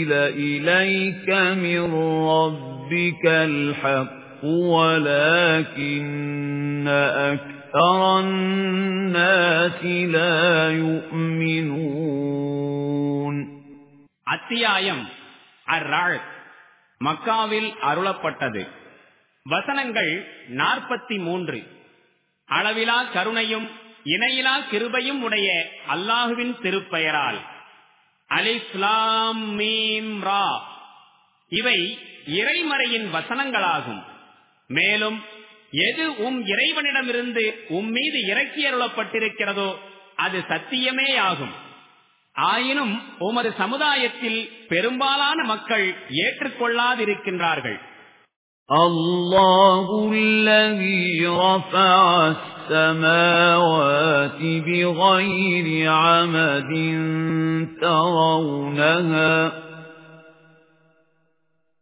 أنزل إليك من ربك الحق ولكن أكثر الناس لا يؤمنون அத்தியாயம் அர் மக்காவில் அருளப்பட்டது வசனங்கள் நாற்பத்தி மூன்று அளவிலா கருணையும் இணையிலா கிருபையும் உடைய அல்லாஹுவின் திருப்பெயரால் அலிஸ்லாம் மீம் ரா இவை இறைமறையின் வசனங்களாகும் மேலும் எது உம் இறைவனிடமிருந்து உம் மீது இறக்கியருளப்பட்டிருக்கிறதோ அது சத்தியமே ஆகும் ஆயினும் உமது சமுதாயத்தில் பெரும்பாலான மக்கள் ஏற்றுக்கொள்ளாதிருக்கின்றார்கள் الله الذي رفع السماوات بغير عمد ترونها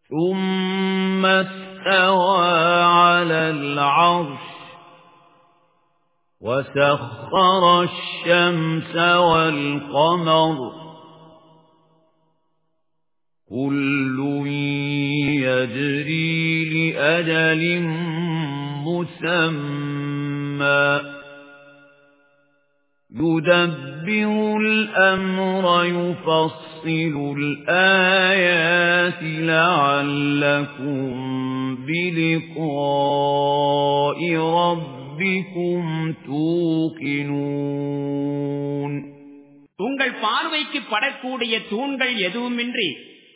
ثم استوى على العرش وسخر الشمس والقمر كل يجري لأجل مسمى يدبر الأمر يفصل الآيات لعلكم بلقاء ربكم توقنون உங்கள் பார்வைக்கு படக்கூடிய தூண்கள் எதுவுமின்றி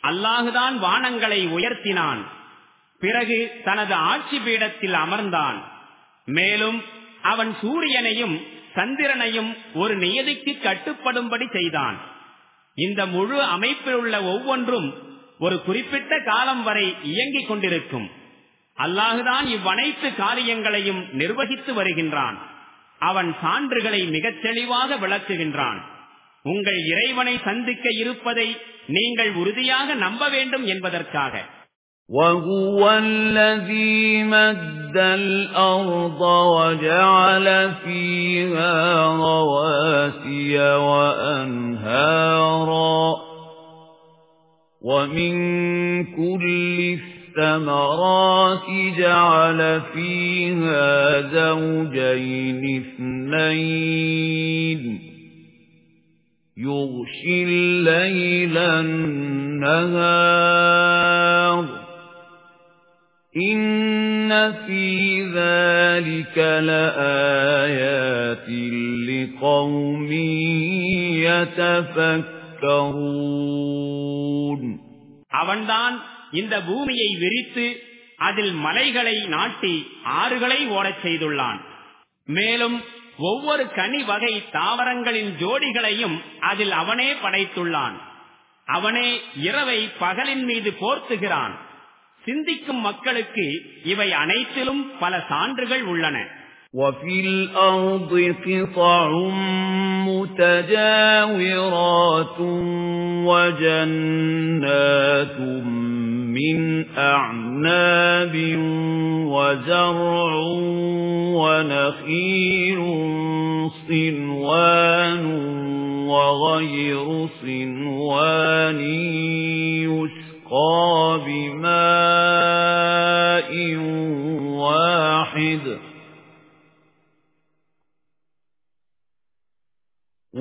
அல்லாஹுதான் வானங்களை உயர்த்தினான் பிறகு தனது ஆட்சி பீடத்தில் அமர்ந்தான். மேலும் அவன் சூரியனையும் சந்திரனையும் ஒரு நியதிக்கு கட்டுப்படும்படி செய்தான். இந்த முழு அமைப்பில் உள்ள ஒவ்வொன்றும் ஒரு குறிப்பிட்ட காலம் வரை இயங்கிக் கொண்டிருக்கும். அல்லாஹுதான் இவ்வனைத்து காரியங்களையும் நிர்வகித்து வருகின்றான். அவன் சான்றுகளை மிகச் தெளிவாக விளக்குகின்றான். உங்கள் இறைவனை சந்திக்க இருப்பதை நீங்கள் உறுதியாக நம்ப வேண்டும் என்பதற்காக. وهو الذي مد الأرض وجعل فيها رواسي وأنهارا ومن كل الثمرات جعل فيها زوجين اثنين يغشي الليل النهار إن في ذلك لآيات لقوم يتفكرون அவன்தான் இந்த பூமியை விரித்து அதில் மலைகளை நாட்டி ஆறுகளை ஓடச் செய்துள்ளான் மேலும் ஒவ்வொரு கனி வகை தாவரங்களின் ஜோடிகளையும் அதில் அவனே படைத்துள்ளான் அவனே இரவை பகலின் மீது போர்த்துகிறான் சிந்திக்கும் மக்களுக்கு இவை அனைத்திலும் பல சான்றுகள் உள்ளன وفي الأرض قطع متجاورات وجنات من أعناب وزرع ونخيل صنوان وغير صنوان يسقى بماء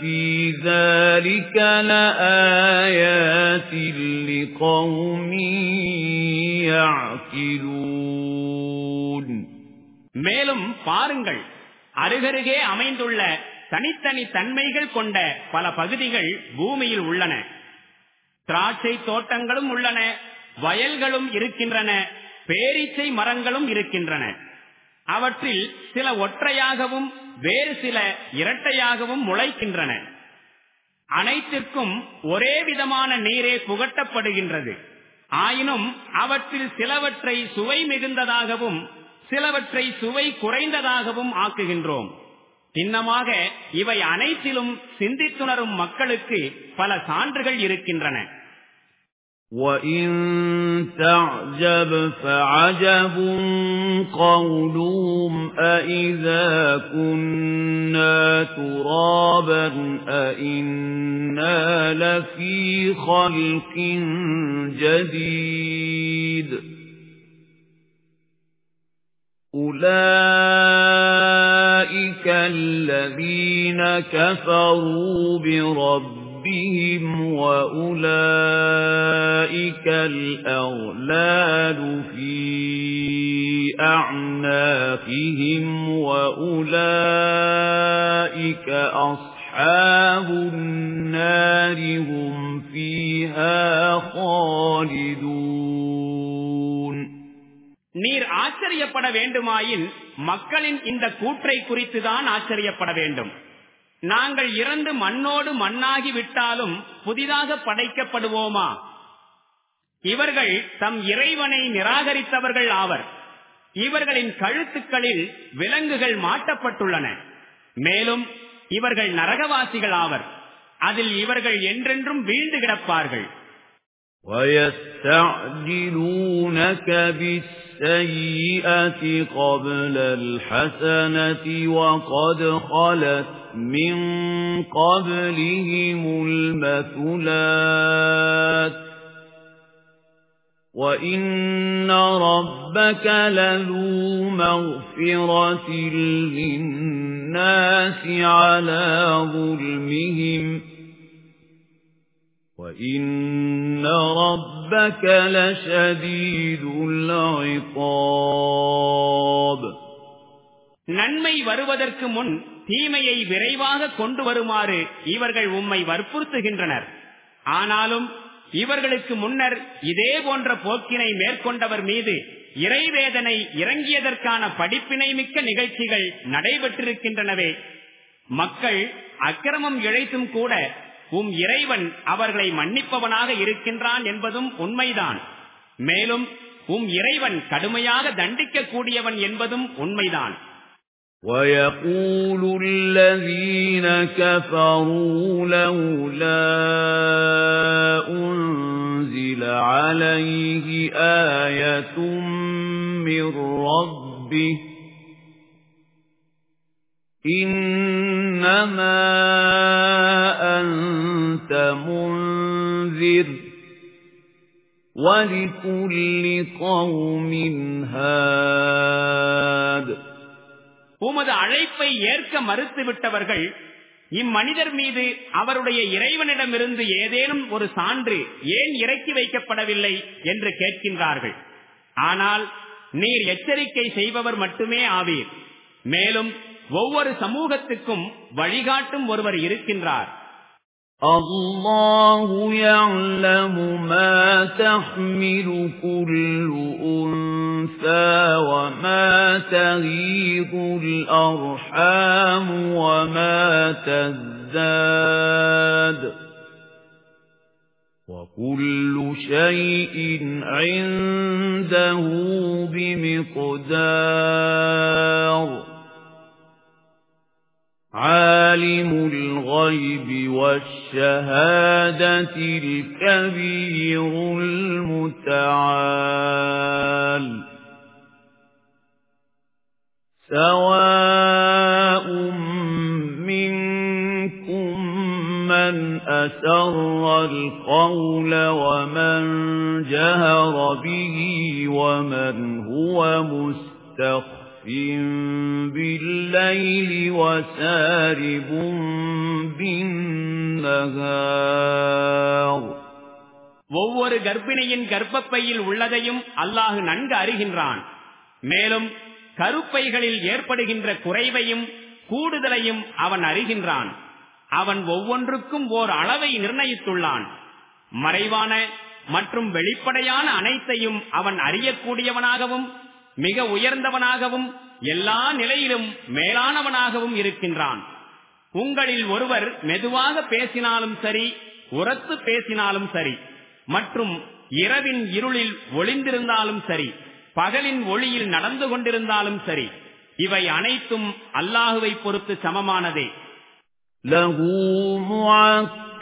فِي ذَلِكَ لَآيَاتٍ لِقَوْمٍ يَعْقِلُونَ மேலும் பாருங்கள் அருகருகே அமைந்துள்ள தனித்தனி தன்மைகள் கொண்ட பல பகுதிகள் பூமியில் உள்ளன திராட்சை தோட்டங்களும் உள்ளன வயல்களும் இருக்கின்றன பேரீச்சை மரங்களும் இருக்கின்றன அவற்றில் சில ஒற்றையாகவும் வேறு சில இரட்டையாகவும் முளைக்கின்றன அனைத்திற்கும் ஒரே விதமான நீரே புகட்டப்படுகின்றது ஆயினும் அவற்றில் சிலவற்றை சுவை மிகுந்ததாகவும் சிலவற்றை சுவை குறைந்ததாகவும் ஆக்குகின்றோம் சின்னமாக இவை அனைத்திலும் சிந்தித்துணரும் மக்களுக்கு பல சான்றுகள் இருக்கின்றன وَإِن تَعْجَبْ فَعَجَبٌ قَوْلُهُمْ أَإِذَا كُنَّا تُرَابًا أَإِنَّا لَفِي خَلْقٍ جَدِيدٍ أُولَئِكَ الَّذِينَ كَفَرُوا بِرَبِّهِمْ وَأُولَئِكَ الْأَغْلَالُ فِي أَعْنَاقِهِمْ وَأُولَئِكَ أَصْحَابُ النَّارِ هُمْ فِيهَا خَالِدُونَ நீர் ஆச்சரியப்பட வேண்டுமாயின் மக்களின் இந்த கூற்றை குறித்துதான் ஆச்சரியப்பட வேண்டும் நாங்கள் இறந்து மண்ணோடு மண்ணாகி விட்டாலும் புதிதாக படைக்கப்படுவோமா இவர்கள் தம் இறைவனை நிராகரித்தவர்கள் ஆவர் இவர்களின் கழுத்துக்களில் விலங்குகள் மாட்டப்பட்டுள்ளன மேலும் இவர்கள் நரகவாசிகள் ஆவர் அதில் இவர்கள் என்றென்றும் வீழ்ந்து கிடப்பார்கள் وَيَسْتَعْجِلُونَكَ بِالسَّيِّئَةِ قَبْلَ الْحَسَنَةِ وَقَدْ خَلَتْ مِنْ قَبْلِهِمُ الْمَثُلَاتُ وَإِنَّ رَبَّكَ لَذُو مَغْفِرَةٍ لِلنَّاسِ عَلَى ظُلْمِهِمْ وَإِنَّ رَبَّكَ لَشَدِيدُ الْعِقَابِ நன்மை வருவதற்கு முன் தீமையை விரைவாக கொண்டு வருமாறு இவர்கள் உம்மை வற்புறுத்துகின்றனர். ஆனாலும் இவர்களுக்கு முன்னர் இதே போன்ற போக்கினை மேற்கொண்டவர் மீது இறைவேதனை இறங்கியதற்கான படிப்பினை மிக்க நிகழ்ச்சிகள் நடைபெற்றிருக்கின்றனவே. மக்கள் அக்கிரமம் இழைத்தும் கூட உம் இறைவன் அவர்களை மன்னிப்பவனாக இருக்கின்றான் என்பதும் உண்மைதான். மேலும் உம் இறைவன் கடுமையாக தண்டிக்க கூடியவன் என்பதும் உண்மைதான். وَيَقُولُ الَّذِينَ كَفَرُوا لَوْلَا أُنْزِلَ عَلَيْهِ آيَةٌ مِّن رَّبِّهِ إِنَّمَا أَنتَ مُنذِرٌ وَلِكُلِّ قَوْمٍ هَادٍ உமது அழைப்பை ஏற்க மறுத்துவிட்டவர்கள் இம்மனிதர் மீது அவருடைய இறைவனிடமிருந்து ஏதேனும் ஒரு சான்று ஏன் இறக்கி வைக்கப்படவில்லை என்று கேட்கின்றார்கள். ஆனால் நீர் எச்சரிக்கை செய்பவர் மட்டுமே ஆவீர். மேலும் ஒவ்வொரு சமூகத்துக்கும் வழிகாட்டும் ஒருவர் இருக்கின்றார். الله يعلم ما تحمل كل أنثى وما تغيض الأرحام وما تزداد وكل شيء عنده بمقدار عالم الغيب والشهادة الكبير المتعال. سواء منكم من أسر القول ومن جهر به ومن هو مستخف بالليل وسارب بالنهار ஒவ்வொரு கர்ப்பிணியின் கர்ப்பப்பையில் உள்ளதையும் அல்லாஹு நன்கு அறிகின்றான் மேலும் கருப்பைகளில் ஏற்படுகின்ற குறைவையும் கூடுதலையும் அவன் அறிகின்றான் அவன் ஒவ்வொன்றுக்கும் ஓர் அளவை நிர்ணயித்துள்ளான் மறைவான மற்றும் வெளிப்படையான அனைத்தையும் அவன் அறியக்கூடியவனாகவும் மிக உயர்ந்தவனாகவும் எல்லா நிலையிலும் மேலானவனாகவும் இருக்கின்றான். உங்களில் ஒருவர் மெதுவாக பேசினாலும் சரி உரத்து பேசினாலும் சரி மற்றும் இரவின் இருளில் ஒளிந்திருந்தாலும் சரி பகலின் ஒளியில் நடந்து கொண்டிருந்தாலும் சரி இவை அனைத்தும் அல்லாஹுவை பொறுத்து சமமானதே.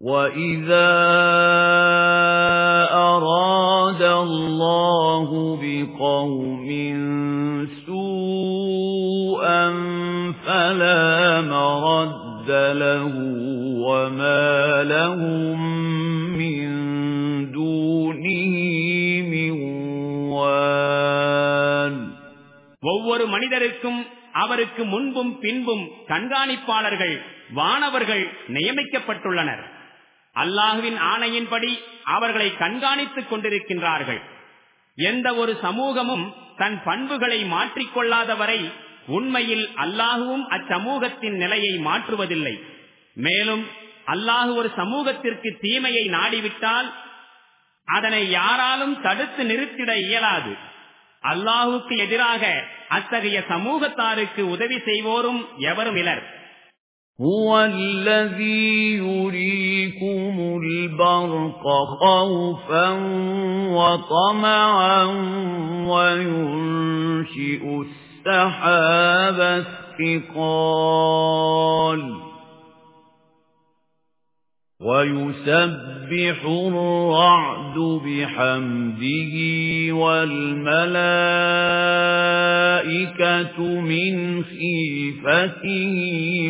وَإِذَا أَرَادَ اللَّهُ بِقَوْمٍ سُوءًا فَلَا مَرَدَّ مَرَدَّ لَهُ وَمَا لَهُم مِّن دُونِهِ مِن وَالٍ ஒவ்வொரு மனிதருக்கும் அவருக்கு முன்பும் பின்பும் கண்காணிப்பாளர்கள் வானவர்கள் நியமிக்கப்பட்டுள்ளனர். அல்லாஹுவின் ஆணையின்படி அவர்களை கண்காணித்துக் கொண்டிருக்கின்றார்கள். எந்த ஒரு சமூகமும் தன் பண்புகளை மாற்றிக்கொள்ளாத வரை உண்மையில் அல்லாஹுவும் அச்சமூகத்தின் நிலையை மாற்றுவதில்லை. மேலும் அல்லாஹு ஒரு சமூகத்திற்கு தீமையை நாடிவிட்டால் அதனை யாராலும் தடுத்து நிறுத்திட இயலாது. அல்லாஹுக்கு எதிராக அத்தகைய சமூகத்தாருக்கு உதவி செய்வோரும் எவரும் இலர் هو الذي يريكم البرق خوفا وطمعا وينشئ السحاب الثقال ويسبح الرعد بحمده والملائكة من خيفته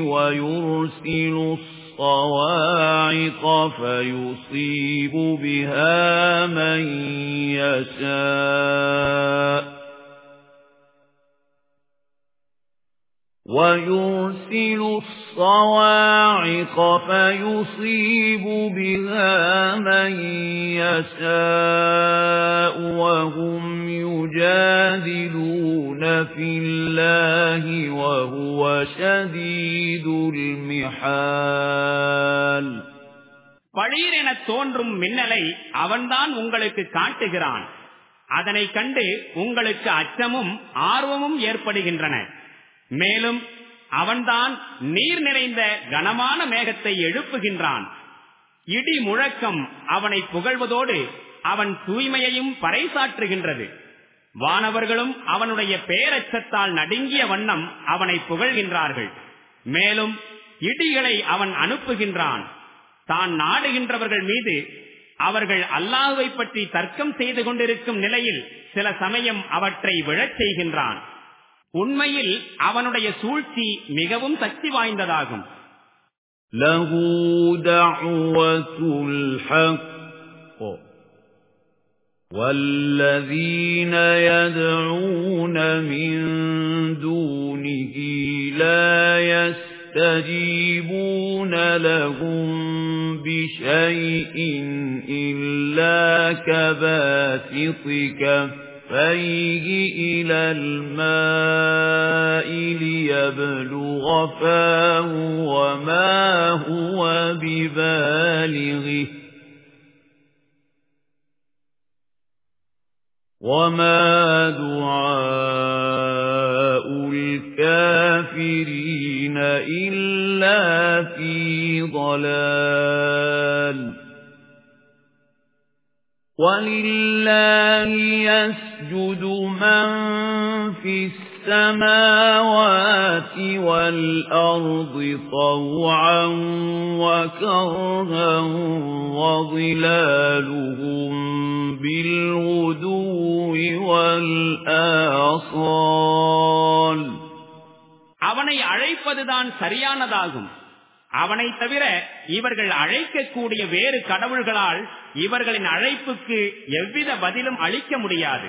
ويرسل الصواعق فيصيب بها من يشاء وَيُرْسِلُ الصَّوَاعِقَ فَيُصِيبُ بِهَا مَن يَشَاءُ وَهُمْ يُجَادِلُونَ فِي اللَّهِ وَهُوَ شَدِيدُ الْمِحَالِ பளீரென தோன்றும் மின்னலை அவன்தான் உங்களுக்கு காட்டுகிறான் அதனை கண்டு உங்களுக்கு அச்சமும் ஆர்வமும் ஏற்படுகின்றன மேலும் அவன்தான் நீர் நிறைந்த கனமான மேகத்தை எழுப்புகின்றான். இடி முழக்கம் அவனை புகழ்வதோடு அவன் தூய்மையையும் பறைசாற்றுகின்றது. வானவர்களும் அவனுடைய பேரச்சத்தால் நடுங்கிய வண்ணம் அவனை புகழ்கின்றார்கள். மேலும் இடிகளை அவன் அனுப்புகின்றான். தான் நாடுகின்றவர்கள் மீது அவர்கள் அல்லாஹுவை பற்றி தர்க்கம் செய்து கொண்டிருக்கும் நிலையில் சில சமயம் அவற்றை விழச் செய்கின்றான். உண்மையில் அவனுடைய சூழ்ச்சி மிகவும் சக்தி வாய்ந்ததாகும் له دعوة الحق والذين يدعون من دونه لا يستجيبون لهم بشيء إلا كباسط كفر كفيه إلى الماء ليبلغ فاه وما هو ببالغه وما دعاء الكافرين إلا في ضلال وَلِلَّهِ يَسْجُدُ مَن فِي السَّمَاوَاتِ وَالْأَرْضِ طَوْعًا وَكَرْهًا وَظِلَالُهُم بِالْغُدُوِّ وَالْآصَالِ அவனை அழைப்பதுதான் சரியானதாகும் அவனை தவிர இவர்கள் அழைக்கக்கூடிய வேறு கடவுள்களால் இவர்களின் அழைப்புக்கு எவ்வித பதிலும் அளிக்க முடியாது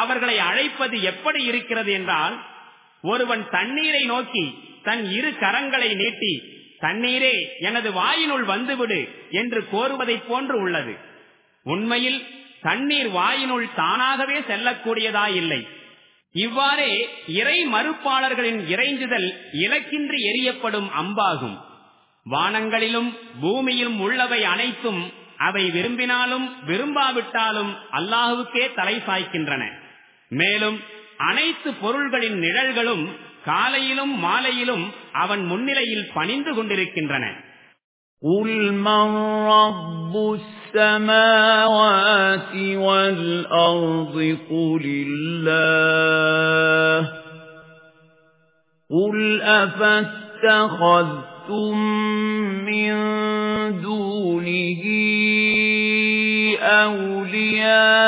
அவர்களை அழைப்பது எப்படி இருக்கிறது என்றால் ஒருவன் தண்ணீரை நோக்கி தன் இரு கரங்களை நீட்டி தண்ணீரே எனது வாயினுள் வந்துவிடு என்று கோருவதைப் போன்று உள்ளது. உண்மையில் தண்ணீர் வாயினுள் தானாகவே செல்லக்கூடியதாயில்லை இவ்வாறே இறை மறுப்பாளர்களின் இறைஞ்சுதல் இலக்கின்றி எரியப்படும் அம்பாகும். வானங்களிலும் பூமியிலும் உள்ளவை அனைத்தும் அவை விரும்பினாலும் விரும்பாவிட்டாலும் அல்லாஹுக்கே தலை சாய்க்கின்றன. மேலும் அனைத்து பொருள்களின் நிழல்களும் காலையிலும் மாலையிலும் அவன் முன்னிலையில் பணிந்து கொண்டிருக்கின்றன قُلْ مَنْ رَبُّ السَّمَاوَاتِ وَالْأَرْضِ قُلِ اللَّهُ قُلْ أَفَاتَّخَذْتُمْ مِنْ دُونِهِ أَوْلِيَاءَ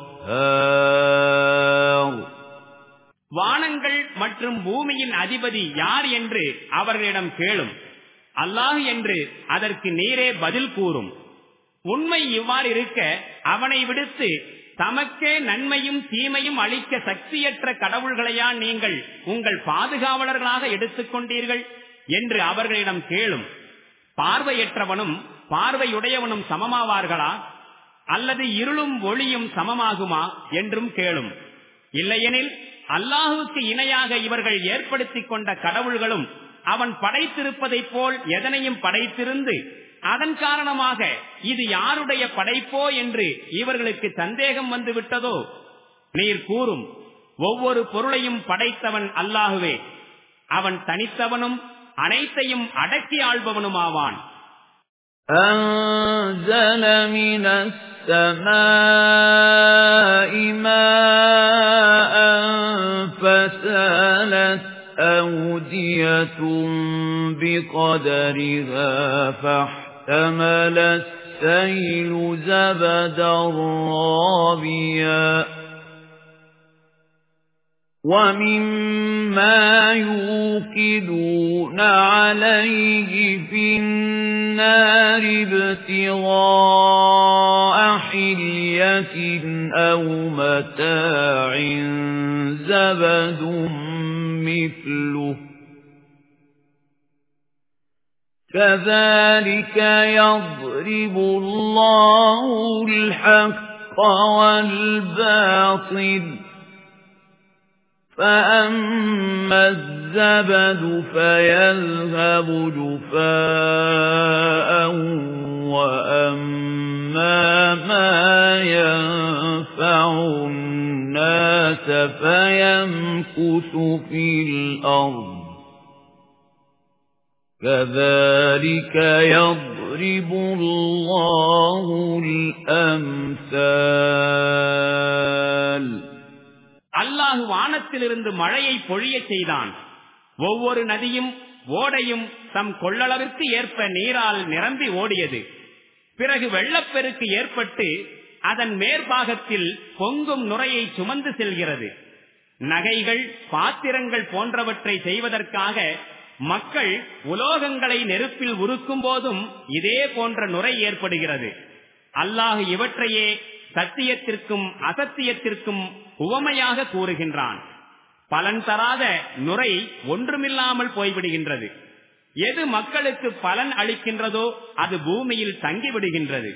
வானங்கள் மற்றும் பூமியின் அதிபதி யார் என்று அவர்களிடம் கேளும். அல்லாஹ் என்று அதற்கு நீரே பதில் கூறும். உண்மை இவ்வாறு இருக்க அவனை விடுத்து தமக்கே நன்மையும் தீமையும் அளிக்க சக்தியற்ற கடவுள்களையா நீங்கள் உங்கள் பாதுகாவலர்களாக எடுத்துக்கொண்டீர்கள் என்று அவர்களிடம் கேளும். பார்வையற்றவனும் பார்வையுடையவனும் சமமாவார்களா? அல்லது இருளும் ஒளியும் சமமாகுமா என்றும் கேளும் இல்லையெனில் அல்லாஹுக்கு இணையாக இவர்கள் ஏற்படுத்திக் கொண்ட கடவுள்களும் அவன் படைத்திருப்பதைப் போல் எதனையும் படைத்திருந்து அதன் காரணமாக இது யாருடைய படைப்போ என்று இவர்களுக்கு சந்தேகம் வந்து விட்டதோ நீர் கூறும் ஒவ்வொரு பொருளையும் படைத்தவன் அல்லாகுவே அவன் தனித்தவனும் அனைத்தையும் அடக்கி ஆள்பவனுமாவான் أنزل من السماء ماء فسالت أودية بقدرها فاحتمل السيل زبدا رابيا وَمِمَّا يُوقِدُونَ عَلَيْهِ فِي النَّارِ ابْتِغَاءَ حِلْيَةٍ أَوْ مَتَاعٍ زَبَدٌ مِثْلُهُ كَذَلِكَ يَضْرِبُ اللَّهُ الْحَقَّ وَالْبَاطِلَ فَأَمَّا الزَّبَدُ فَيَذْهَبُ جُفَاءً وَأَمَّا مَا يَنفَعُ النَّاسَ فَيَمْكُثُ فِي الْأَرْضِ كَذَلِكَ يَضْرِبُ اللَّهُ الْأَمْثَالَ அல்லாஹு வானத்திலிருந்து மழையை பொழிய செய்தான். ஒவ்வொரு நதியும் ஓடையும் தம் கொள்ளளவிற்கு ஏற்ப நீரால் நிரம்பி ஓடியது. பிறகு வெள்ளப்பெருக்கு ஏற்பட்டு அதன் மேற்பாகத்தில் பொங்கும் நுரையை சுமந்து செல்கிறது. நகைகள் பாத்திரங்கள் போன்றவற்றை செய்வதற்காக மக்கள் உலோகங்களை நெருப்பில் உருக்கும் போதும் இதே போன்ற நுரை ஏற்படுகிறது. அல்லாஹு இவற்றையே சத்தியத்திற்கும் அசத்தியத்திற்கும் உவமையாக கூறுகின்றான் பலன் தராத நுரை ஒன்றுமில்லாமல் போய்விடுகின்றது எது மக்களுக்கு பலன் அளிக்கின்றதோ அது பூமியில் தங்கிவிடுகின்றது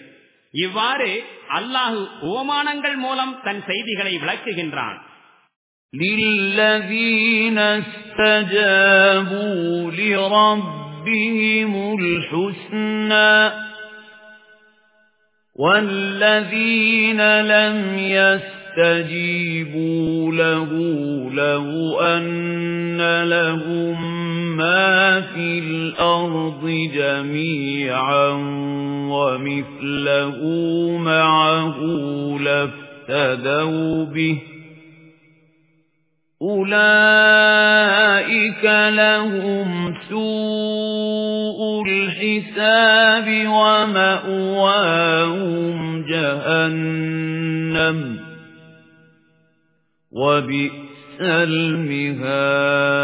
இவ்வாறு அல்லாஹு ஓமானங்கள் மூலம் தன் செய்திகளை விளக்குகின்றான் لِلَّذِينَ اسْتَجَابُوا لِرَبِّهِمُ الْحُسْنَى وَالَّذِينَ لَمْ يَسْتَجِيبُوا لَهُ لَوْ أَنَّ لَهُم مَّا فِي الْأَرْضِ جَمِيعًا وَمِثْلَهُ مَعَهُ لَافْتَدَوْا بِهِ أُولَئِكَ لَهُمْ سُوءُ الْحِسَابِ وَمَأْوَاهُمْ جَهَنَّمُ وَبِئْسَ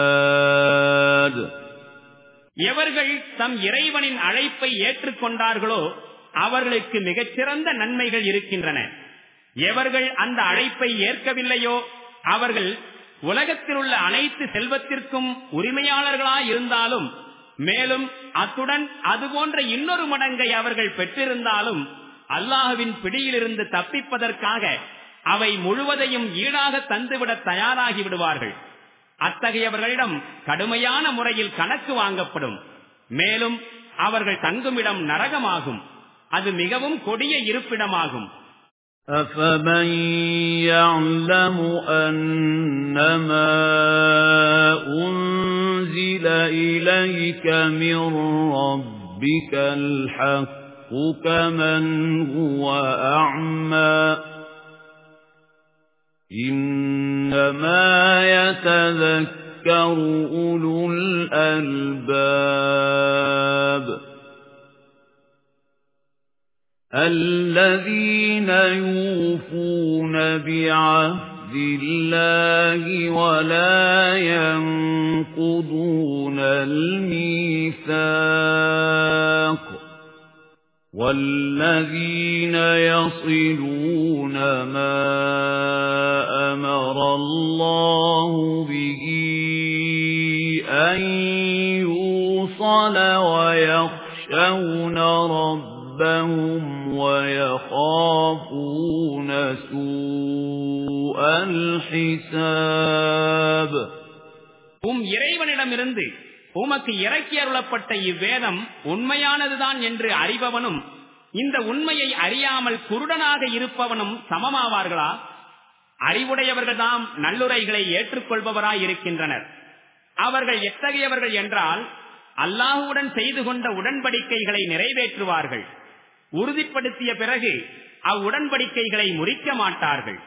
الْمِهَادُ எவர்கள் தம் இறைவனின் அழைப்பை ஏற்றுக்கொண்டார்களோ அவர்களுக்கு மிகச்சிறந்த நன்மைகள் இருக்கின்றன எவர்கள் அந்த அழைப்பை ஏற்கவில்லையோ அவர்கள் உலகத்தில் உள்ள அனைத்து செல்வத்திற்கும் உரிமையாளர்களாய் இருந்தாலும் மேலும் அத்துடன் அதுபோன்ற இன்னொரு மடங்கை அவர்கள் பெற்றிருந்தாலும் அல்லாஹுவின் பிடியிலிருந்து தப்பிப்பதற்காக அவை முழுவதையும் ஈடாக தந்துவிட தயாராகி விடுவார்கள் அத்தகையவர்களிடம் கடுமையான முறையில் கணக்கு வாங்கப்படும் மேலும் அவர்கள் தங்குமிடம் நரகமாகும் அது மிகவும் கொடிய இருப்பிடமாகும் أَفَمَن يَعْلَمُ أَنَّمَا أُنزِلَ إِلَيْكَ مِن رَّبِّكَ الْحَقُّ كَمَن هُوَ أَعْمَى. إِنَّمَا يَتَذَكَّرُ أُولُو الْأَلْبَابِ الَّذِينَ يُوفُونَ بِعَهْدِ اللَّهِ وَلَا يَنقُضُونَ الْمِيثَاقَ وَالَّذِينَ يَصِلُونَ مَا أَمَرَ اللَّهُ بِهِ أَن يُوصَلَ وَيَخْشَوْنَ رَبَّهُمْ وَيَخَافُونَ سُوءَ الْحِسَابِ உம் இறைவனிடமிருந்து உமக்கு இறக்கி அருளப்பட்ட இவ்வேதம் உண்மையானதுதான் என்று அறிபவனும் இந்த உண்மையை அறியாமல் குருடனாக இருப்பவனும் சமமாவார்களா அறிவுடையவர்கள்தாம் நல்லுரைகளை ஏற்றுக்கொள்பவராய் இருக்கின்றனர் அவர்கள் எத்தகையவர்கள் என்றால் அல்லாஹுடன் செய்து கொண்ட உடன்படிக்கைகளை நிறைவேற்றுவார்கள் உறுதிப்படுத்திய பிறகு அவ்வுடன்படிக்கைகளை முறிக்க மாட்டார்கள்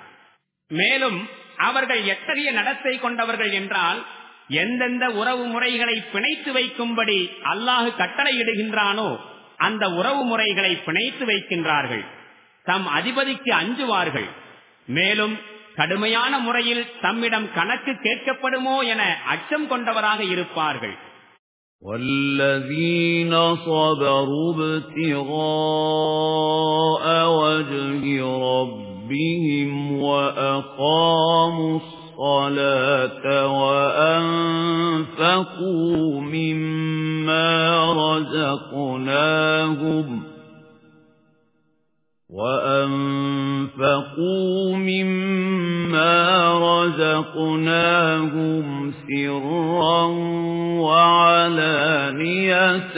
மேலும் அவர்கள் எத்தகைய நடத்தை கொண்டவர்கள் என்றால் எந்தெந்த உறவு முறைகளை பிணைத்து வைக்கும்படி அல்லாஹு கட்டளையிடுகின்றானோ அந்த உறவு முறைகளை பிணைத்து வைக்கின்றார்கள் தம் அதிபதிக்கு அஞ்சுவார்கள் மேலும் கடுமையான முறையில் தம்மிடம் கணக்கு கேட்கப்படுமோ என அச்சம் கொண்டவராக இருப்பார்கள் وَالَّذِينَ صَبَرُوا ابْتِغَاءَ وَجْهِ رَبِّهِمْ وَأَقَامُوا الصَّلَاةَ وَأَنفَقُوا مِمَّا رَزَقْنَاهُمْ وَأَنفَقُوا مِمَّا رَزَقْنَاهُمْ سِرًّا وَعَلَانِيَةً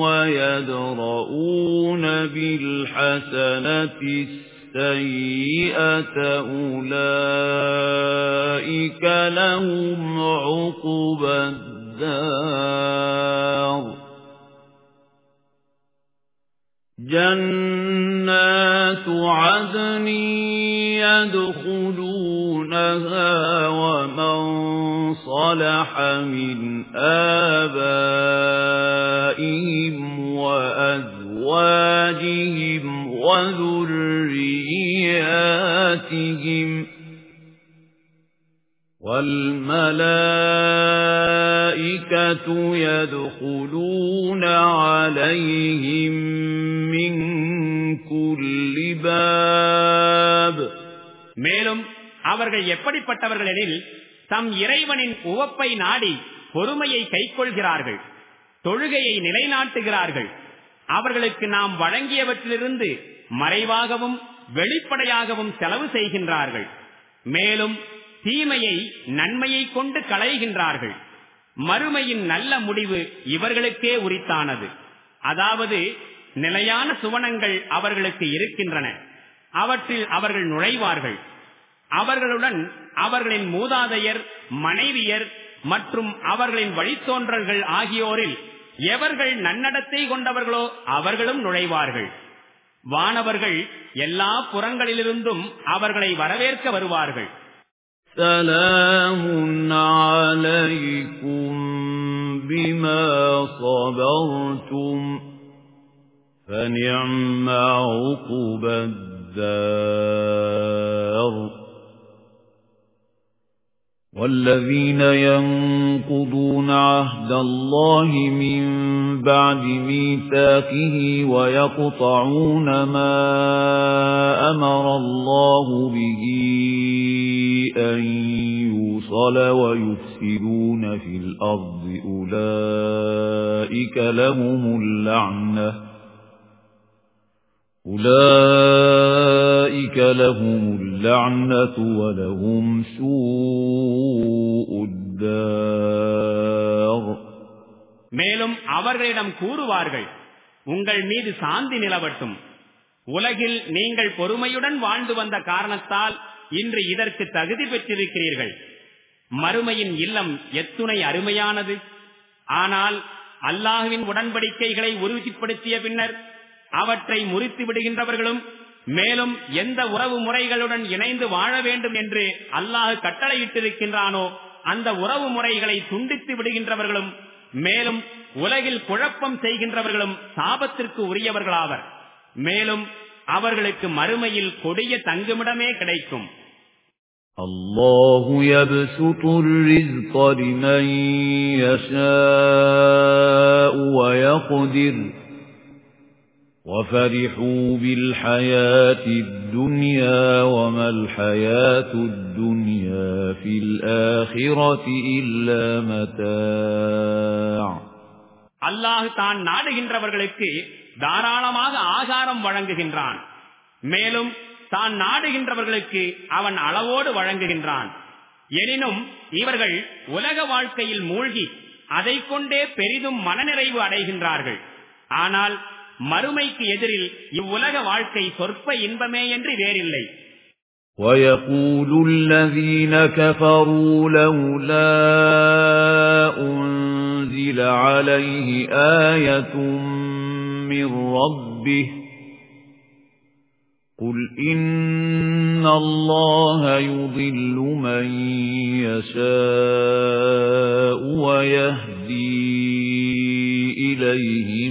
وَيَدْرَؤُونَ بِالْحَسَنَةِ السَّيِّئَةَ أُولَئِكَ لَهُمْ عُقْبَى الدَّارِ. جَنَّاتُ عَدْنٍ يَدْخُلُونَهَا وَمَن صَلَحَ مِنْ آبَائِهِمْ وَأَزْوَاجِهِمْ أزواجهم وذرياتهم والملائكة يدخلون عليهم من كل باب மேலும் அவர்கள் எப்படிப்பட்டவர்கள் எனில் தம் இறைவனின் உவப்பை நாடி பொறுமையை கைக்கொள்கிறார்கள் தொழுகையை நிலைநாட்டுகிறார்கள் அவர்களுக்கு நாம் வழங்கியவற்றிலிருந்து மறைவாகவும் வெளிப்படையாகவும் செலவு செய்கின்றார்கள். மேலும் தீமையை நன்மையை கொண்டு களைகின்றார்கள். மறுமையின் நல்ல முடிவு இவர்களுக்கே உரித்தானது. அதாவது நிலையான சுவனங்கள் அவர்களுக்கு இருக்கின்றன. அவற்றில் அவர்கள் நுழைவார்கள். அவர்களுடன் அவர்களின் மூதாதையர் மனைவியர் மற்றும் அவர்களின் வழித்தோன்றல்கள் ஆகியோரில் எவர்கள் நன்னடத்தை கொண்டவர்களோ அவர்களும் நுழைவார்கள் வானவர்கள் எல்லா புறங்களிலிருந்தும் அவர்களை வரவேற்க வருவார்கள் سلام عليكم بما صبرتم فنعم عقب الدار والذين ينقضون عهد الله من بعد ميثاقه ويقطعون ما أمر الله به أن يوصل ويفسدون في الأرض أولئك لهم اللعنة أولئك لهم اللعنة ولهم سوء الدار மேலும் அவர்களிடம் கூறுவார்கள் உங்கள் மீது சாந்தி நிலவட்டும் உலகில் நீங்கள் பொறுமையுடன் வாழ்ந்து வந்த காரணத்தால் இன்று இதற்கு தகுதி பெற்றிருக்கிறீர்கள் மறுமையின் இல்லம் எத்துணை அருமையானது ஆனால் அல்லாஹுவின் உடன்படிக்கைகளை உறுதிப்படுத்திய பின்னர் அவற்றை முறித்து விடுகின்றவர்களும் மேலும் எந்த உறவு முறைகளுடன் இணைந்து வாழ வேண்டும் என்று அல்லாஹு கட்டளையிட்டிருக்கின்றானோ அந்த உறவு முறைகளை துண்டித்து விடுகின்றவர்களும் மேலும் உலகில் குழப்பம் செய்கின்றவர்களும் சாபத்திற்கு உரியவர்களாவர் மேலும் அவர்களுக்கு மறுமையில் கொடிய தங்குமிடமே கிடைக்கும் الله يبسط الرزق لمن يشاء ويقدر وفرحوا بالحياة الدنيا وما الحياة الدنيا في الآخرة إلا متاع அல்லாஹு தான் நாடுகின்றவர்களுக்கு தாராளமாக ஆகாரம் வழங்குகின்றான் மேலும் தான் நாடுகின்றவர்களுக்கு அவன் அளவோடு வழங்குகின்றான் எனினும் இவர்கள் உலக வாழ்க்கையில் மூழ்கி அதை கொண்டே பெரிதும் மனநிறைவு அடைகின்றார்கள் ஆனால் மறுமைக்கு எதிரில் இவ்வுலக வாழ்க்கை சொற்ப இன்பமே என்று வேறில்லை وَيَقُولُ الَّذِينَ كَفَرُوا لَوْلَا أُنْزِلَ عَلَيْهِ آيَةٌ مِّن رَّبِّهِ قُلْ إِنَّ اللَّهَ يُضِلُّ مَن يَشَاءُ وَيَهْدِي إِلَيْهِ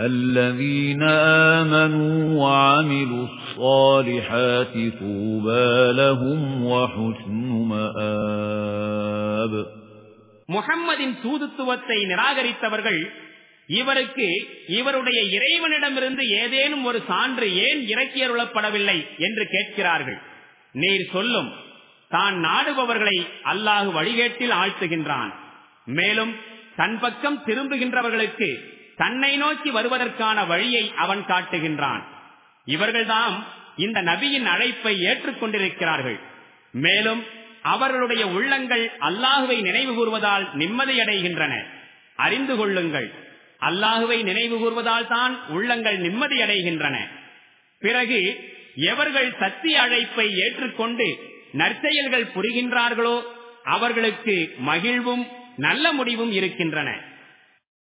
الَّذِينَ آمَنُوا وَعَمِلُوا الصَّالِحَاتِ طُوبَى لَهُمْ وَحُسْنُ مَآبٍ முகம்மதின் தூதுத்துவத்தை நிராகரித்தவர்கள் இவருக்கு இவருடைய இறைவனிடமிருந்து ஏதேனும் ஒரு சான்று ஏன் இறக்கியருளப்படவில்லை என்று கேட்கிறார்கள் நீர் சொல்லும் தான் நாடுபவர்களை அல்லாஹு வழிகேட்டில் ஆழ்த்துகின்றான் மேலும் தன் பக்கம் திரும்புகின்றவர்களுக்கு தன்னை நோக்கி வருவதற்கான வழியை அவன் காட்டுகின்றான். இவர்கள்தான் இந்த நபியின் அழைப்பை ஏற்றுக்கொண்டிருக்கிறார்கள். மேலும் அவர்களுடைய உள்ளங்கள் அல்லாஹுவை நினைவு கூறுவதால் நிம்மதியடைகின்றன. அறிந்து கொள்ளுங்கள். அல்லாஹுவை நினைவு கூறுவதால் தான் உள்ளங்கள் நிம்மதியடைகின்றன. பிறகு எவர்கள் சத்திய அழைப்பை ஏற்றுக்கொண்டு நற்செயல்கள் புரிகின்றார்களோ அவர்களுக்கு மகிழ்வும் நல்ல முடிவும் இருக்கின்றன.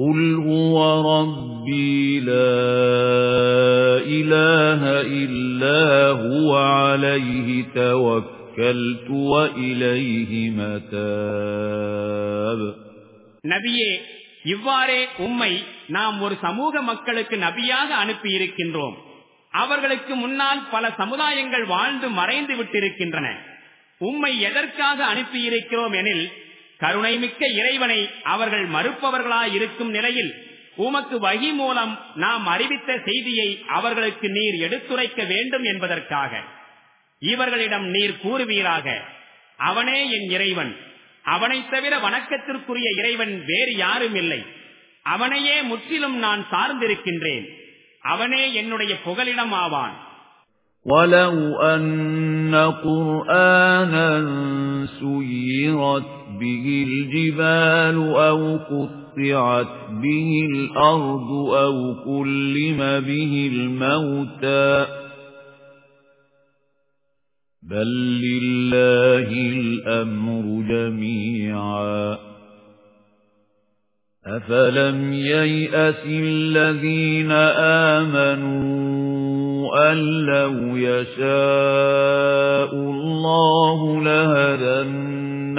قُلْ هُوَ رَبِّي لَا إِلَٰهَ إِلَّا هُوَ عَلَيْهِ تَوَكَّلْتُ وَإِلَيْهِ مَتَابِ நபியே இவ்வாறே உம்மை நாம் ஒரு சமூக மக்களுக்கு நபியாக அனுப்பி இருக்கின்றோம் அவர்களுக்கு முன்னால் பல சமுதாயங்கள் வாழ்ந்து மறைந்து விட்டிருக்கின்றன உம்மை எதற்காக அனுப்பியிருக்கிறோம் எனில் கருணைமிக்க இறைவனை அவர்கள் மறுப்பவர்களாய் இருக்கும் நிலையில் உமக்கு வகி மூலம் நாம் அறிவித்த செய்தியை அவர்களுக்கு நீர் எடுத்துரைக்க வேண்டும் என்பதற்காக இவர்களிடம் நீர் கூறுவீராக அவனே என் இறைவன் அவனைத் தவிர வணக்கத்திற்குரிய இறைவன் வேறு யாரும் இல்லை அவனையே முற்றிலும் நான் சார்ந்திருக்கின்றேன் அவனே என்னுடைய புகலிடம் ஆவான் وَلَوْ أَنَّ قُرْآنًا سُيِّرَتْ بِهِ الْجِبَالُ أَوْ قُطِّعَتْ بِهِ الْأَرْضُ أَوْ كُلِّمَ بِهِ الْمَوْتَى. بَل لِّلَّهِ الْأَمْرُ جَمِيعًا. أَفَلَمْ يَيْأَسِ الَّذِينَ آمَنُوا أَن لَّوْ يَشَاءُ اللَّهُ لَهَدَى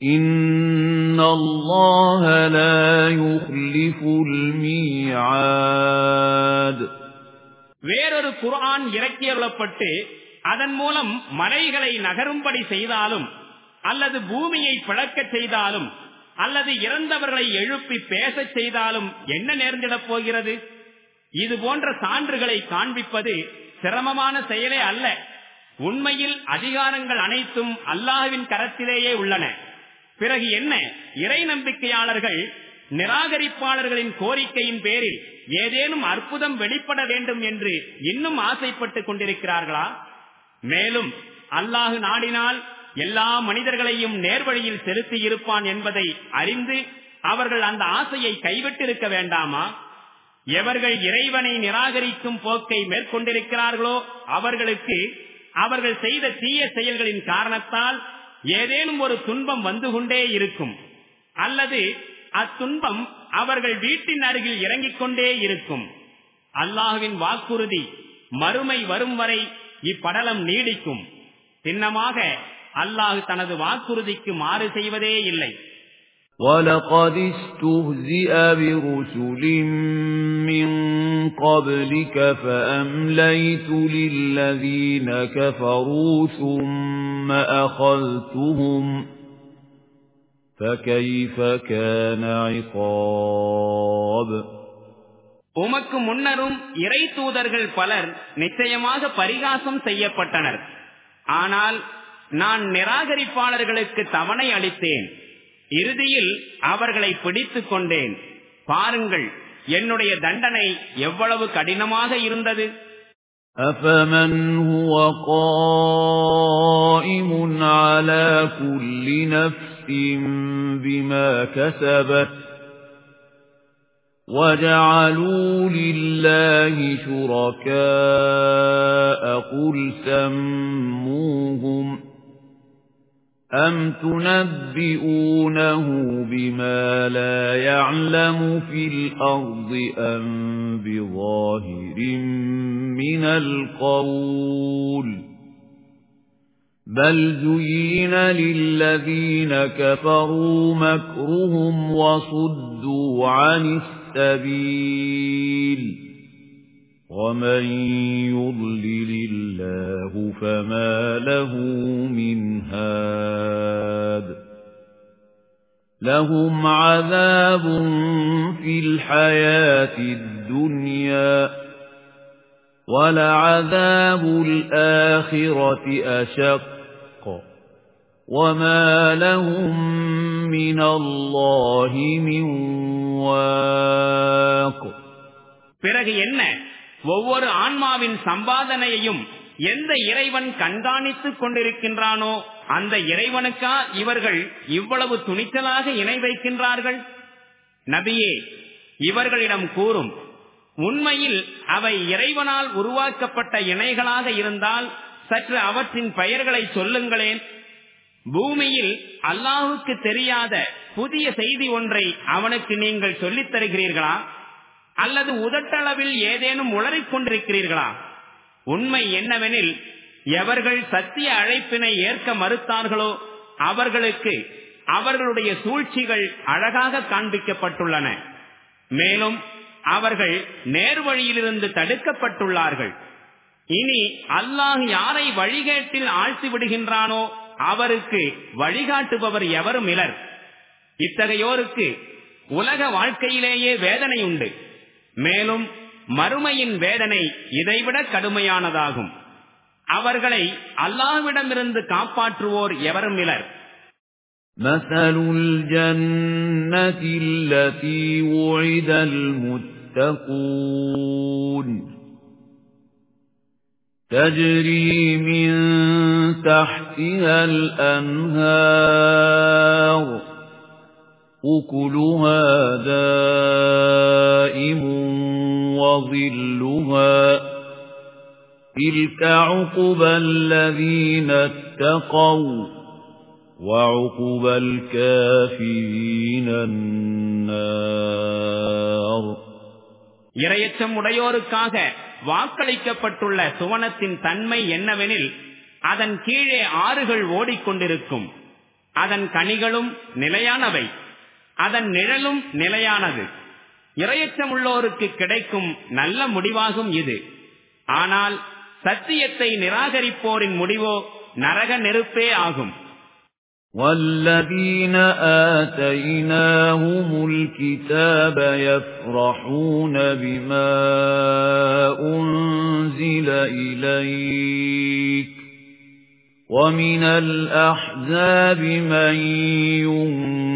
إِنَّ اللَّهَ لَا يُخْلِفُ الْمِيعَادَ வேறொரு குர்ஆன் இறக்கியருளப்பட்டு அதன் மூலம் மலைகளை நகரும்படி செய்தாலும் அல்லது பூமியை பிளக்கச் செய்தாலும் அல்லது இறந்தவர்களை எழுப்பி பேசச் செய்தாலும் என்ன நேர்ந்திடப் போகிறது இது போன்ற சான்றுகளை காண்பிப்பது சிரமமான செயலே அல்ல உண்மையில் அதிகாரங்கள் அனைத்தும் அல்லாஹ்வின் கரத்திலேயே உள்ளன பிறகு என்ன? இறை நம்பிக்கையாளர்கள் நிராகரிப்பாளர்களின் கோரிக்கையின் பேரில் ஏதேனும் அற்புதம் வெளிப்பட வேண்டும் என்று இன்னும் ஆசைப்பட்டுக் கொண்டிருக்கிறார்களா? மேலும் அல்லாஹு நாடினால் எல்லா மனிதர்களையும் நேர்வழியில் செலுத்தி இருப்பான் என்பதை அறிந்து அவர்கள் அந்த ஆசையை கைவிட்டிருக்க வேண்டாமா? எவர்கள் இறைவனை நிராகரிக்கும் போக்கை மேற்கொண்டிருக்கிறார்களோ அவர்களுக்கு அவர்கள் செய்த தீய செயல்களின் காரணத்தால் ஏதேனும் ஒரு துன்பம் வந்து கொண்டே இருக்கும் அல்லது அத்துன்பம் அவர்கள் வீட்டின் அருகில் இறங்கிக் கொண்டே இருக்கும் அல்லாஹுவின் வாக்குறுதி மறுமை வரும் வரை இப்படலம் நீடிக்கும் சின்னமாக அல்லாஹு தனது வாக்குறுதிக்கு மாறு செய்வதே இல்லை وَلَقَدِ اسْتُهْزِئَ بِرُسُلٍ مِّن قَبْلِكَ فَأَمْلَيْتُ لِلَّذِينَ كَفَرُوا ثُمَّ أَخَذْتُهُمْ فَكَيْفَ كَانَ عِقَابِ உமக்கு முன்னரும் இறை தூதர்கள் பலர் நிச்சயமாக பரிகாசம் செய்யப்பட்டனர் ஆனால் நான் நிராகரிப்பாளர்களுக்கு தவணை அளித்தேன் இறுதியில் அவர்களை பிடித்துக் கொண்டேன் பாருங்கள் என்னுடைய தண்டனை எவ்வளவு கடினமாக இருந்தது أَفَمَنْ هُوَ قَائِمٌ عَلَى كُلِّ نَفْسٍ بِمَا كَسَبَتْ وَجَعَلُوا لِلَّهِ شُرَكَاءَ قُلْ سَمُّوهُمْ أَمْ تُنَبِّئُونَهُ بِمَا لَا يَعْلَمُ فِي الْأَرْضِ أَمْ بِظَاهِرٍ مِنَ الْقَوْلِ بل زين للذين كفروا مكرهم وصدوا عن السبيل ومن يضلل الله فما له من هاد لهم عذاب في الحياة الدنيا ولعذاب الآخرة أشق وما لهم من الله من واق பிறகு என்ன ஒவ்வொரு ஆன்மாவின் சம்பாதனையையும் எந்த இறைவன் கண்காணித்துக் கொண்டிருக்கின்றானோ அந்த இறைவனுக்கா இவர்கள் இவ்வளவு துணிச்சலாக இணை வைக்கின்றார்கள்? நபியே இவர்களிடம் கூறும் உண்மையில் அவை இறைவனால் உருவாக்கப்பட்ட இணைகளாக இருந்தால் சற்று அவற்றின் பெயர்களை சொல்லுங்களேன். பூமியில் அல்லாஹுக்கு தெரியாத புதிய செய்தி ஒன்றை அவனுக்கு நீங்கள் சொல்லித் தருகிறீர்களா? அல்லது உதட்டளவில் ஏதேனும் உளறிக் கொண்டிருக்கிறீர்களா? உண்மை என்னவெனில் எவர்கள் சத்திய அழைப்பினை ஏற்க மறுத்தார்களோ அவர்களுக்கு அவர்களுடைய சூழ்ச்சிகள் அழகாக காண்பிக்கப்பட்டுள்ளன. மேலும் அவர்கள் நேர்வழியிலிருந்து தடுக்கப்பட்டுள்ளார்கள். இனி அல்லாஹ் யாரை வழிகேட்டில் ஆழ்த்தி விடுகின்றானோ அவருக்கு வழிகாட்டுபவர் எவரும் இலர். இத்தகையோருக்கு உலக வாழ்க்கையிலேயே வேதனை உண்டு மேலும் மறுமையின் வேதனை இதைவிட கடுமையானதாகும் அவர்களை அல்லாஹ்விடமிருந்து காப்பாற்றுவோர் எவரும் இலர் مثل الجنة التي وعد المتقون تجري من تحتها الأنهار أكلها دائم وظلها تلك عقب الذين اتقوا وعقب الكافرين النار இரையச்சம் உடையோருக்காக வாக்களிக்கப்பட்டுள்ள சுவனத்தின் தன்மை என்னவெனில் அதன் கீழே ஆறுகள் ஓடிக்கொண்டிருக்கும் அதன் கனிகளும் நிலையானவை அதன் நிழலும் நிலையானது இரையச்சம் உள்ளோருக்கு கிடைக்கும் நல்ல முடிவாகும் இது ஆனால் சத்தியத்தை நிராகரிப்போரின் முடிவோ நரக நெருப்பே ஆகும் والذين آتيناهم الكتاب يفرحون بما أنزل إليك ومن الأحزاب من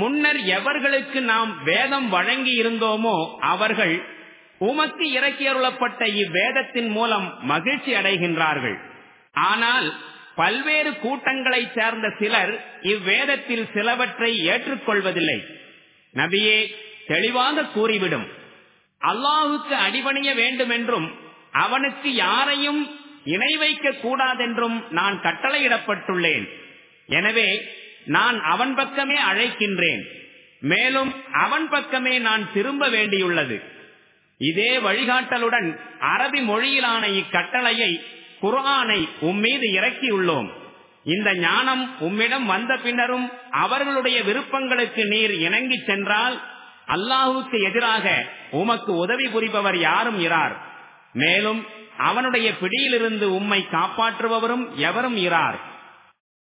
முன்னர் எவர்களுக்கு நாம் வேதம் வழங்கி இருந்தோமோ அவர்கள் உமக்கு இறக்கியருளப்பட்ட இவ்வேதத்தின் மூலம் மகிழ்ச்சி அடைகின்றார்கள். ஆனால் பல்வேறு கூட்டங்களைச் சேர்ந்த சிலர் இவ்வேதத்தில் சிலவற்றை ஏற்றுக்கொள்வதில்லை. நபியே தெளிவாக கூறிவிடும். அல்லாஹுக்கு அடிபணிய வேண்டுமென்றும் அவனுக்கு யாரையும் இணை வைக்க கூடாதென்றும் நான் கட்டளையிடப்பட்டுள்ளேன். எனவே நான் அவன் பக்கமே அழைக்கின்றேன். மேலும் அவன் பக்கமே நான் திரும்ப வேண்டியுள்ளது. இதே வழிகாட்டலுடன் அரபி மொழியிலான இக்கட்டளையை குர்ஆனை உம்மீது இறக்கியுள்ளோம். இந்த ஞானம் உம்மிடம் வந்த பின்னரும் அவர்களுடைய விருப்பங்களுக்கு நீர் இணங்கி சென்றால் அல்லாஹுக்கு எதிராக உமக்கு உதவி புரிபவர் யாரும் இரார். மேலும் அவனுடைய பிடியிலிருந்து உம்மை காப்பாற்றுபவரும் எவரும் இரார்.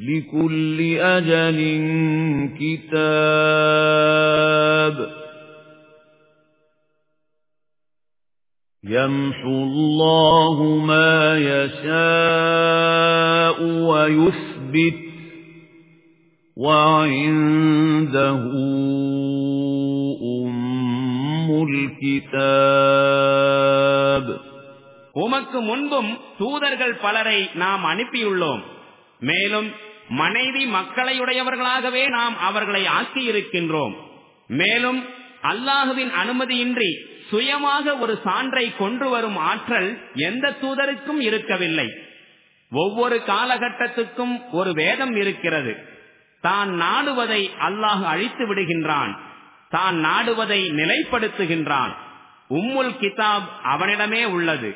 لِكُلِّ أَجَلٍ كِتَابٌ يَمْحُو اللَّهُ مَا يَشَاءُ وَيُثْبِتُ وَعِندَهُ أُمُّ الْكِتَابِ உமக்கு முன்பும் தூதர்கள் பலரை நாம் அனுப்பியுள்ளோம் மேலும் மனைவி மக்களையுடையவர்களாகவே நாம் அவர்களை ஆக்கியிருக்கின்றோம். மேலும் அல்லாஹுவின் அனுமதியின்றி சுயமாக ஒரு சான்றை கொண்டு வரும் ஆற்றல் எந்த தூதருக்கும் இருக்கவில்லை. ஒவ்வொரு காலகட்டத்துக்கும் ஒரு வேதம் இருக்கிறது. தான் நாடுவதை அல்லாஹ் அழித்து விடுகின்றான். தான் நாடுவதை நிலைப்படுத்துகின்றான். உம்முல் கிதாப் அவனிடமே உள்ளது.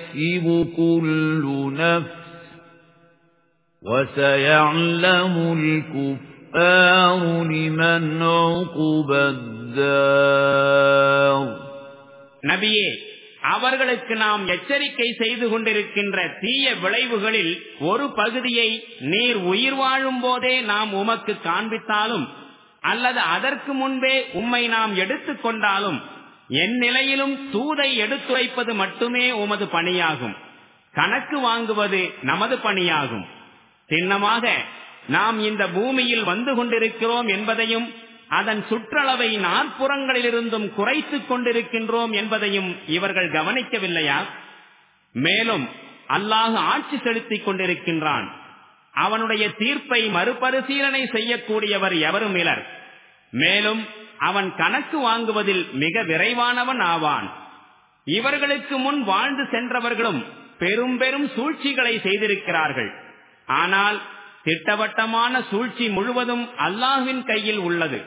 كُلُّ نَفْسٍ وَسَيَعْلَمُ الْكُفَّارُ لِمَنْ عُقْبَى الدَّارِ நபியே அவர்களுக்கு நாம் எச்சரிக்கை செய்து கொண்டிருக்கின்ற தீய விளைவுகளில் ஒரு பகுதியை நீர் உயிர் வாழும் போதே நாம் உமக்கு காண்பித்தாலும் அல்லது அதற்கு முன்பே உம்மை நாம் எடுத்துக் கொண்டாலும் என் நிலையிலும் தூதை எடுத்துரைப்பது மட்டுமே உமது பணியாகும். கணக்கு வாங்குவது நமது பணியாகும். சின்னமாக நாம் இந்த பூமியில் வந்து கொண்டிருக்கிறோம் என்பதையும் அதன் சுற்றளவை நாற்புறங்களிலிருந்தும் குறைத்துக் கொண்டிருக்கின்றோம் என்பதையும் இவர்கள் கவனிக்கவில்லையா? மேலும் அல்லாஹு ஆட்சி செலுத்திக் கொண்டிருக்கின்றான். அவனுடைய தீர்ப்பை மறுபரிசீலனை செய்யக்கூடியவர் எவரும் இலர் மேலும் அவன் கணக்கு வாங்குவதில் மிக விரைவானவன் ஆவான். இவர்களுக்கு முன் வாழ்ந்து சென்றவர்களும் பெரும் பெரும் சூழ்ச்சிகளை செய்திருக்கிறார்கள். ஆனால் திட்டவட்டமான சூழ்ச்சி முழுவதும் அல்லாஹுவின் கையில் உள்ளது.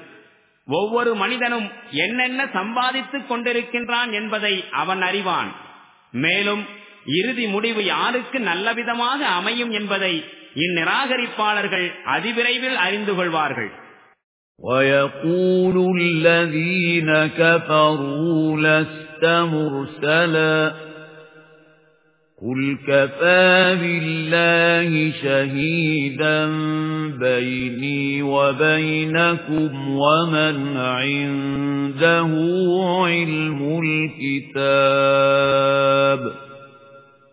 ஒவ்வொரு மனிதனும் என்னென்ன சம்பாதித்துக் கொண்டிருக்கின்றான் என்பதை அவன் அறிவான். மேலும் இறுதி முடிவு யாருக்கு நல்லவிதமாக அமையும் என்பதை இந்நிராகரிப்பாளர்கள் அதிவிரைவில் அறிந்து கொள்வார்கள். وَيَقُولُ الَّذِينَ كَفَرُوا لَسْتَ مُرْسَلًا قُلْ كَفَى بِاللَّهِ شَهِيدًا بَيْنِي وَبَيْنَكُمْ وَمَنْ عِندَهُ عِلْمُ الْكِتَابِ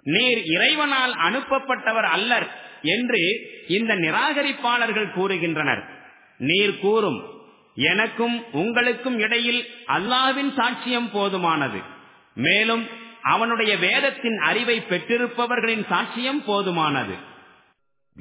நீர் இறைவனால் அனுப்பப்பட்டவர் அல்லர் என்று இந்த நிராகரிப்பாளர்கள் கூறுகின்றனர் நீர் கூறும். எனக்கும் உங்களுக்கும் இடையில் அல்லாவின் சாட்சியம் போதுமானது. மேலும் அவனுடைய வேதத்தின் அறிவை பெற்றிருப்பவர்களின் சாட்சியம் போதுமானது.